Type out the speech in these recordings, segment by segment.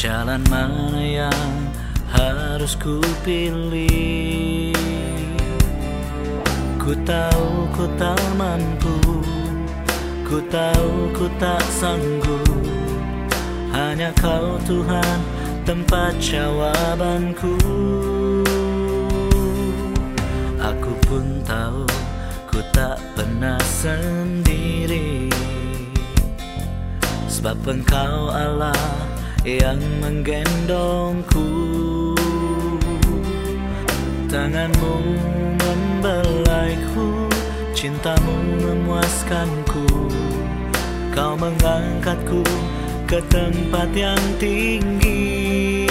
Jalan mana yang harus ku pilih Ku tahu ku tak mampu Ku tahu ku tak sanggup. Hanya kau Tuhan tempat jawabanku. Aku pun tahu ku tak pernah sendiri. Sebab engkau Allah yang menggendongku. Tanganmu membelaiku Cintamu memuaskanku. Kau mengangkatku ke tempat yang tinggi.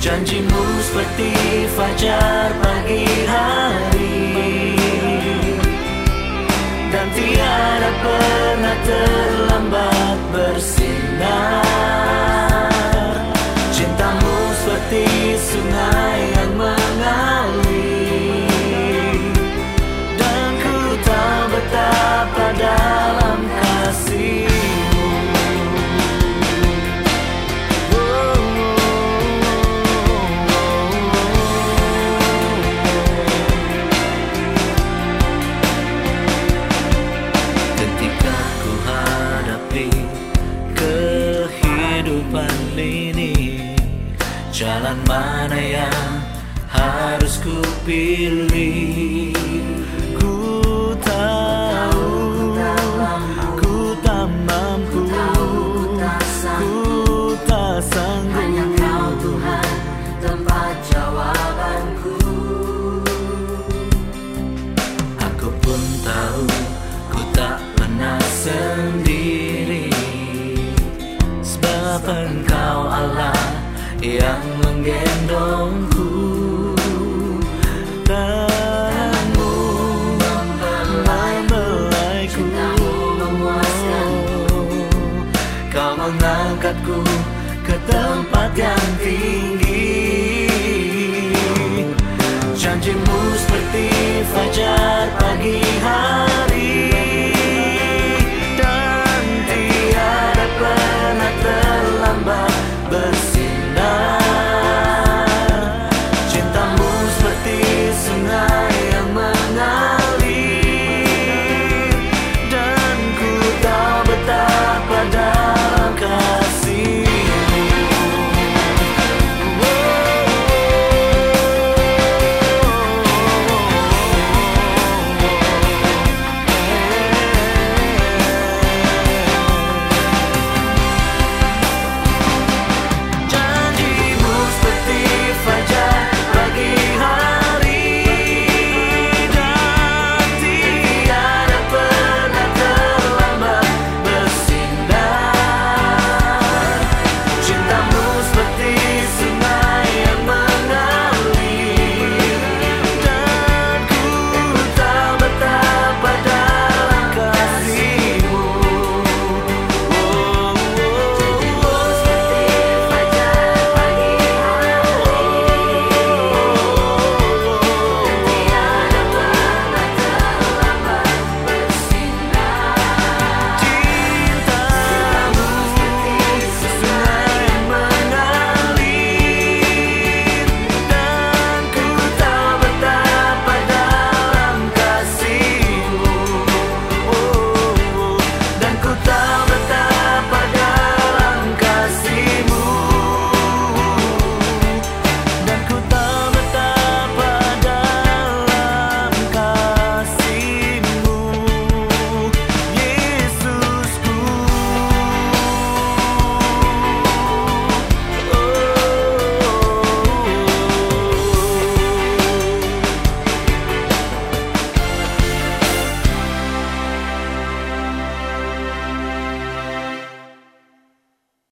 Janjimu seperti fajar pagi hari. Dan tiada pernah mana yang harus ku pilih mengangkatku ke tempat yang tinggi. Janjimu seperti fajar pagi hari. Dan tiada pernah terlambat bersinar. Cintamu seperti sungai yang mengalir. Dan ku tahu betapa dalam